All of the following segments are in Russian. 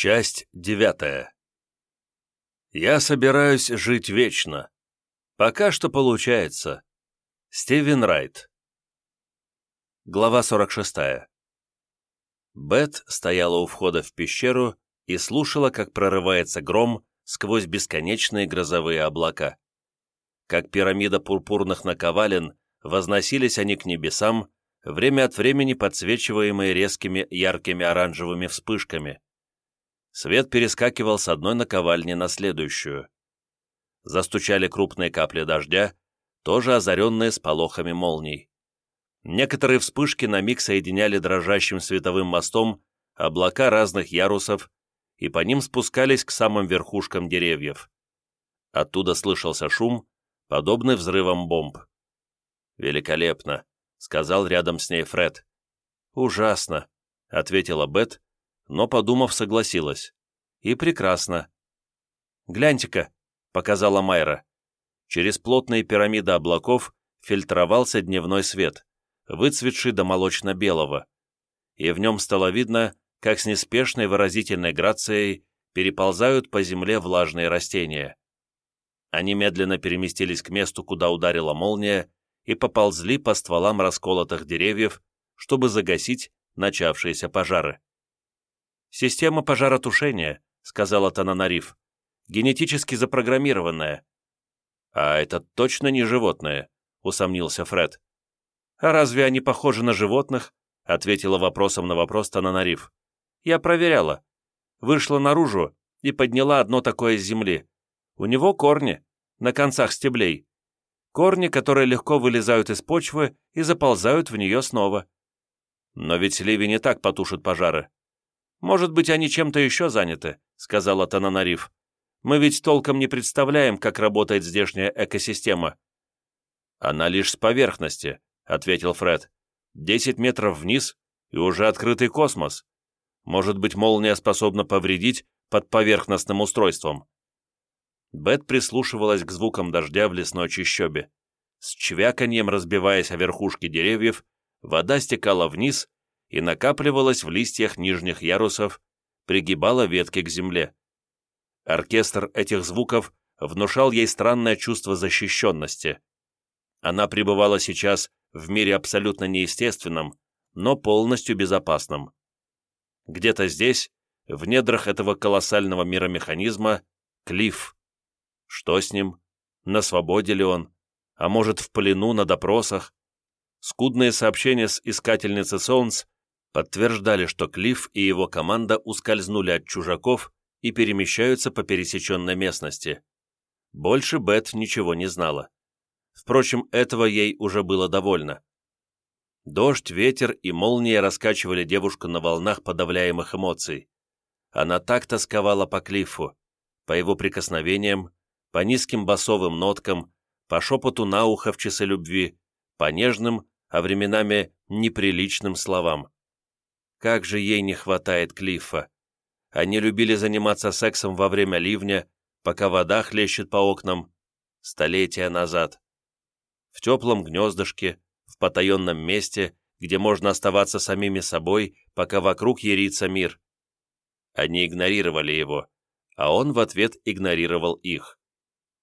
Часть девятая. Я собираюсь жить вечно. Пока что получается. Стивен Райт. Глава 46. Бет стояла у входа в пещеру и слушала, как прорывается гром сквозь бесконечные грозовые облака. Как пирамида пурпурных наковален, возносились они к небесам, время от времени подсвечиваемые резкими яркими оранжевыми вспышками. Свет перескакивал с одной наковальни на следующую. Застучали крупные капли дождя, тоже озаренные сполохами молний. Некоторые вспышки на миг соединяли дрожащим световым мостом облака разных ярусов, и по ним спускались к самым верхушкам деревьев. Оттуда слышался шум, подобный взрывам бомб. «Великолепно», — сказал рядом с ней Фред. «Ужасно», — ответила Бет, но, подумав, согласилась. «И прекрасно». «Гляньте-ка», — показала Майра. Через плотные пирамиды облаков фильтровался дневной свет, выцветший до молочно-белого, и в нем стало видно, как с неспешной выразительной грацией переползают по земле влажные растения. Они медленно переместились к месту, куда ударила молния, и поползли по стволам расколотых деревьев, чтобы загасить начавшиеся пожары. «Система пожаротушения», — сказала Тананариф. «Генетически запрограммированная». «А это точно не животное», — усомнился Фред. «А разве они похожи на животных?» — ответила вопросом на вопрос Тананариф. «Я проверяла. Вышла наружу и подняла одно такое с земли. У него корни, на концах стеблей. Корни, которые легко вылезают из почвы и заползают в нее снова. Но ведь ливень не так потушит пожары. «Может быть, они чем-то еще заняты», — сказала Тананариф. «Мы ведь толком не представляем, как работает здешняя экосистема». «Она лишь с поверхности», — ответил Фред. «Десять метров вниз, и уже открытый космос. Может быть, молния способна повредить под поверхностным устройством». Бет прислушивалась к звукам дождя в лесной чащобе. С чвяканьем разбиваясь о верхушки деревьев, вода стекала вниз и накапливалась в листьях нижних ярусов, пригибала ветки к земле. Оркестр этих звуков внушал ей странное чувство защищенности. Она пребывала сейчас в мире абсолютно неестественном, но полностью безопасном. Где-то здесь, в недрах этого колоссального миромеханизма, Клифф. Что с ним? На свободе ли он? А может, в плену, на допросах? Скудные сообщения с искательницы Солнц подтверждали, что Клифф и его команда ускользнули от чужаков и перемещаются по пересеченной местности. Больше Бет ничего не знала. Впрочем, этого ей уже было довольно. Дождь, ветер и молния раскачивали девушку на волнах подавляемых эмоций. Она так тосковала по Клиффу, по его прикосновениям, по низким басовым ноткам, по шепоту на ухо в часы любви, по нежным, а временами неприличным словам. Как же ей не хватает Клиффа. Они любили заниматься сексом во время ливня, пока вода хлещет по окнам, столетия назад. В теплом гнездышке, в потаенном месте, где можно оставаться самими собой, пока вокруг ерится мир. Они игнорировали его, а он в ответ игнорировал их.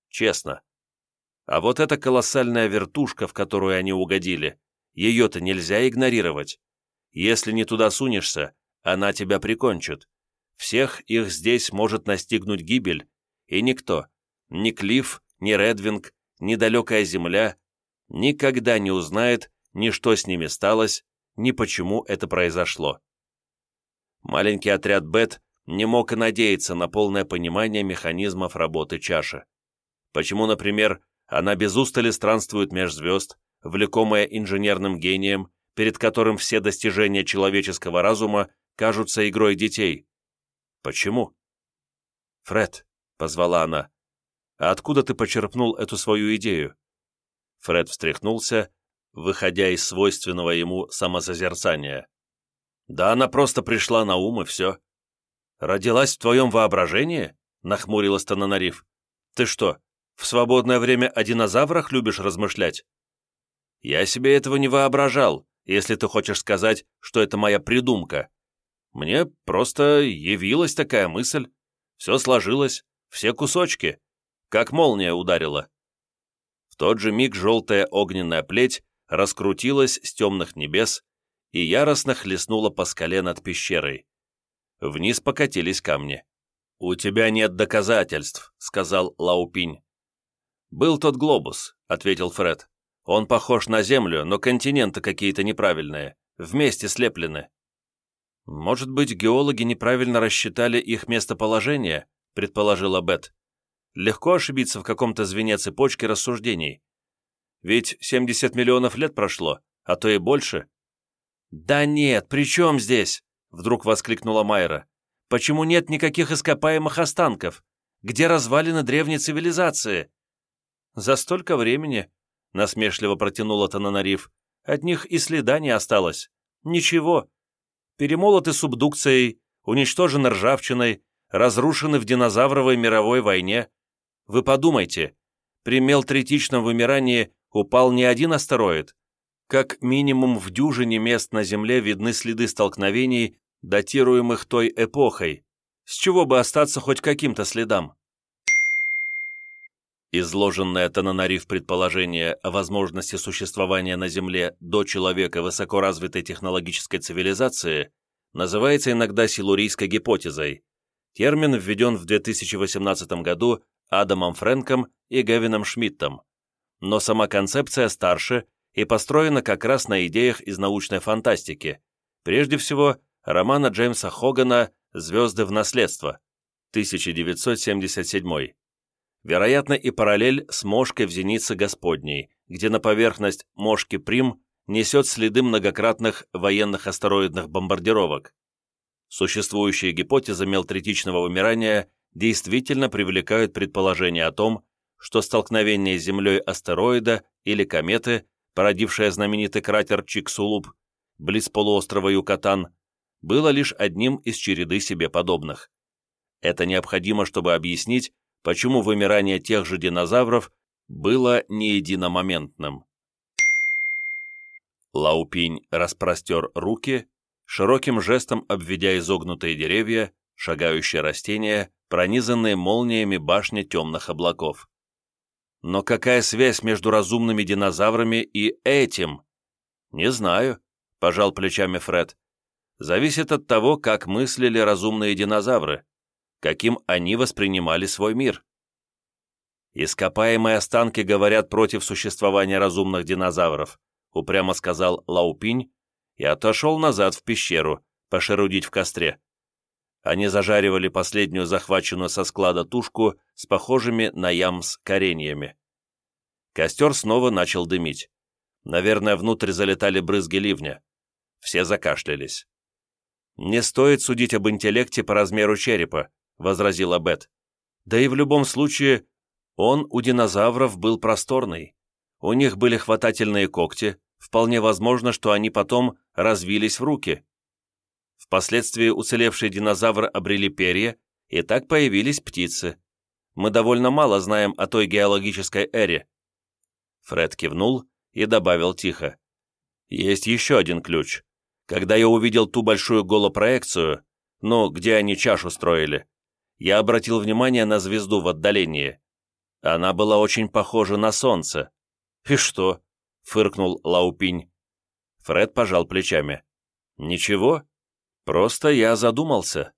Честно. А вот эта колоссальная вертушка, в которую они угодили, ее-то нельзя игнорировать. Если не туда сунешься, она тебя прикончит. Всех их здесь может настигнуть гибель, и никто, ни Клифф, ни Редвинг, ни далекая земля, никогда не узнает ни что с ними сталось, ни почему это произошло. Маленький отряд Бет не мог и надеяться на полное понимание механизмов работы чаши. Почему, например, она без устали странствует меж звезд, влекомая инженерным гением, перед которым все достижения человеческого разума кажутся игрой детей. Почему? «Фред», — позвала она, — «а откуда ты почерпнул эту свою идею?» Фред встряхнулся, выходя из свойственного ему самосозерцания. «Да она просто пришла на ум, и все». «Родилась в твоем воображении?» — нахмурилась Тананариф. «Ты что, в свободное время о динозаврах любишь размышлять?» «Я себе этого не воображал», если ты хочешь сказать, что это моя придумка. Мне просто явилась такая мысль. Все сложилось, все кусочки, как молния ударила. В тот же миг желтая огненная плеть раскрутилась с темных небес и яростно хлестнула по скале над пещерой. Вниз покатились камни. «У тебя нет доказательств», — сказал Лаупинь. «Был тот глобус», — ответил Фред. «Он похож на Землю, но континенты какие-то неправильные, вместе слеплены». «Может быть, геологи неправильно рассчитали их местоположение?» — предположила Бет. «Легко ошибиться в каком-то звене цепочки рассуждений. Ведь 70 миллионов лет прошло, а то и больше». «Да нет, при чем здесь?» — вдруг воскликнула Майра. Почему нет никаких ископаемых останков? Где развалины древней цивилизации?» «За столько времени», — насмешливо протянула Тананариф, «от них и следа не осталось. Ничего. Перемолоты субдукцией, уничтожены ржавчиной, разрушены в динозавровой мировой войне. Вы подумайте, при мелтритичном вымирании упал не один астероид. Как минимум в дюжине мест на Земле видны следы столкновений датируемых той эпохой, с чего бы остаться хоть каким-то следам. Изложенное Тананариф предположение о возможности существования на Земле до человека высокоразвитой технологической цивилизации называется иногда силурийской гипотезой. Термин введен в 2018 году Адамом Фрэнком и Гевином Шмидтом. Но сама концепция старше и построена как раз на идеях из научной фантастики, прежде всего романа Джеймса Хогана «Звезды в наследство», 1977. Вероятно, и параллель с мошкой в зенице Господней, где на поверхность мошки Прим несет следы многократных военных астероидных бомбардировок. Существующие гипотезы мелтритичного вымирания действительно привлекают предположение о том, что столкновение с Землей астероида или кометы, породившее знаменитый кратер Чиксулуп, близ полуострова Юкатан, было лишь одним из череды себе подобных. Это необходимо, чтобы объяснить, почему вымирание тех же динозавров было не единомоментным. Лаупинь распростер руки, широким жестом обведя изогнутые деревья, шагающие растения, пронизанные молниями башни темных облаков. Но какая связь между разумными динозаврами и этим? Не знаю, пожал плечами Фред зависит от того, как мыслили разумные динозавры, каким они воспринимали свой мир. «Ископаемые останки говорят против существования разумных динозавров», упрямо сказал Лаупинь и отошел назад в пещеру, пошерудить в костре. Они зажаривали последнюю захваченную со склада тушку с похожими на ямс кореньями. Костер снова начал дымить. Наверное, внутрь залетали брызги ливня. Все закашлялись. «Не стоит судить об интеллекте по размеру черепа», — возразила Бет. «Да и в любом случае, он у динозавров был просторный. У них были хватательные когти, вполне возможно, что они потом развились в руки. Впоследствии уцелевшие динозавры обрели перья, и так появились птицы. Мы довольно мало знаем о той геологической эре». Фред кивнул и добавил тихо. «Есть еще один ключ. Когда я увидел ту большую голопроекцию, ну, где они чашу строили, я обратил внимание на звезду в отдалении. Она была очень похожа на солнце. «И что?» — фыркнул Лаупинь. Фред пожал плечами. «Ничего, просто я задумался».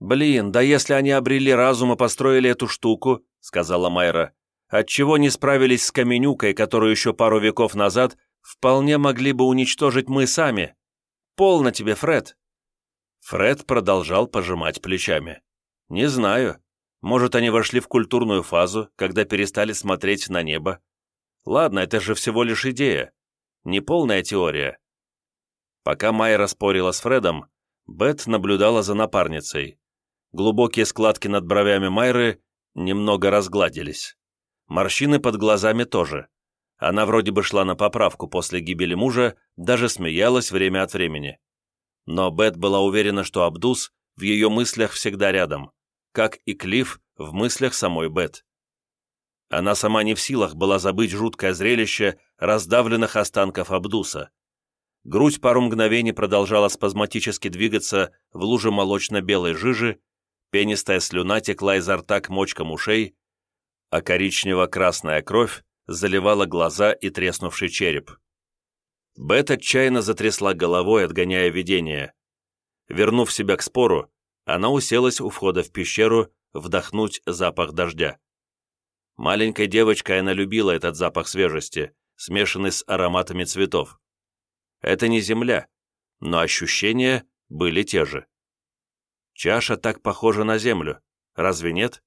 «Блин, да если они обрели разум и построили эту штуку», — сказала Майра, «отчего не справились с Каменюкой, которую еще пару веков назад вполне могли бы уничтожить мы сами?» Полно тебе, Фред!» Фред продолжал пожимать плечами. «Не знаю. Может, они вошли в культурную фазу, когда перестали смотреть на небо. Ладно, это же всего лишь идея. Не полная теория». Пока Майра спорила с Фредом, Бет наблюдала за напарницей. Глубокие складки над бровями Майры немного разгладились. Морщины под глазами тоже. Она вроде бы шла на поправку после гибели мужа, даже смеялась время от времени. Но Бет была уверена, что Абдус в ее мыслях всегда рядом, как и Клифф в мыслях самой Бет. Она сама не в силах была забыть жуткое зрелище раздавленных останков Абдуса. грудь пару мгновений продолжала спазматически двигаться в луже молочно-белой жижи, пенистая слюна текла изо рта к мочкам ушей, а коричнево-красная кровь заливала глаза и треснувший череп. Бет отчаянно затрясла головой, отгоняя видение. Вернув себя к спору, она уселась у входа в пещеру вдохнуть запах дождя. Маленькой девочкой она любила этот запах свежести, смешанный с ароматами цветов. Это не земля, но ощущения были те же. Чаша так похожа на землю, разве нет?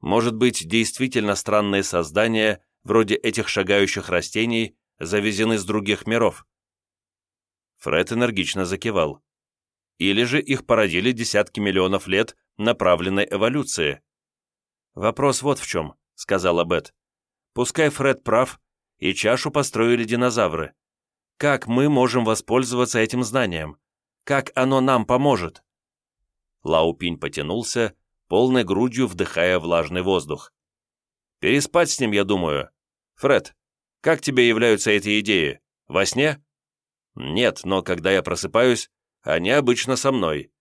Может быть, действительно странные создания, вроде этих шагающих растений, завезены с других миров? Фред энергично закивал. Или же их породили десятки миллионов лет направленной эволюции? Вопрос вот в чем, сказала Бет. Пускай Фред прав, и чашу построили динозавры. Как мы можем воспользоваться этим знанием? Как оно нам поможет?» Лаупинь потянулся, полной грудью вдыхая влажный воздух. «Переспать с ним, я думаю. Фред, как тебе являются эти идеи? Во сне?» «Нет, но когда я просыпаюсь, они обычно со мной.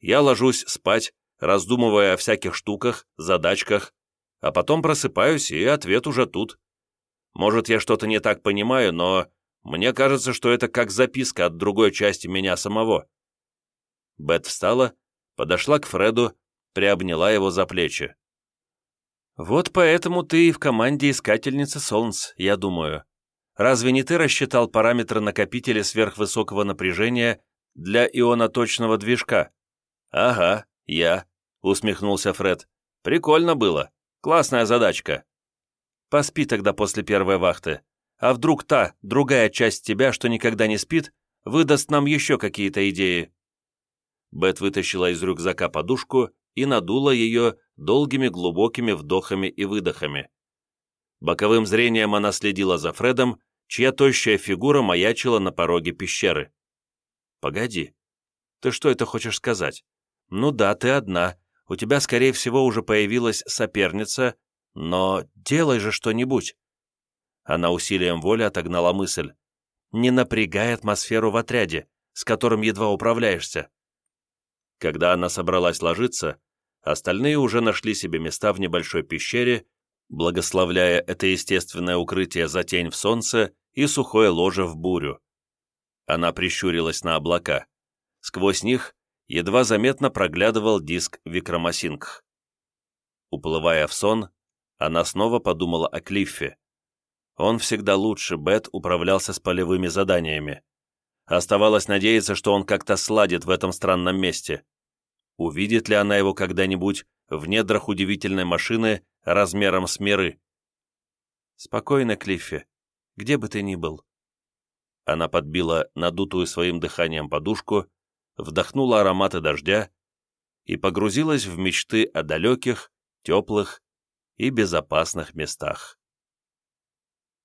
Я ложусь спать, раздумывая о всяких штуках, задачках, а потом просыпаюсь, и ответ уже тут. Может, я что-то не так понимаю, но мне кажется, что это как записка от другой части меня самого». Бет встала, подошла к Фреду, приобняла его за плечи. «Вот поэтому ты и в команде Искательницы Солнц, я думаю. Разве не ты рассчитал параметры накопителя сверхвысокого напряжения для ионоточного движка?» «Ага, я», — усмехнулся Фред. «Прикольно было. Классная задачка». «Поспи тогда после первой вахты. А вдруг та, другая часть тебя, что никогда не спит, выдаст нам еще какие-то идеи?» Бет вытащила из рюкзака подушку и надула ее долгими глубокими вдохами и выдохами. Боковым зрением она следила за Фредом, чья тощая фигура маячила на пороге пещеры. «Погоди, ты что это хочешь сказать? Ну да, ты одна, у тебя, скорее всего, уже появилась соперница, но делай же что-нибудь. Она усилием воли отогнала мысль. «Не напрягай атмосферу в отряде, с которым едва управляешься». Когда она собралась ложиться, остальные уже нашли себе места в небольшой пещере, благословляя это естественное укрытие за тень в солнце и сухое ложе в бурю. Она прищурилась на облака. Сквозь них едва заметно проглядывал диск Викрамасингх. Уплывая в сон, она снова подумала о Клиффе. Он всегда лучше Бет управлялся с полевыми заданиями. Оставалось надеяться, что он как-то сладит в этом странном месте. Увидит ли она его когда-нибудь в недрах удивительной машины размером с миры? «Спокойно, Клиффи, где бы ты ни был». Она подбила надутую своим дыханием подушку, вдохнула ароматы дождя и погрузилась в мечты о далеких, теплых и безопасных местах.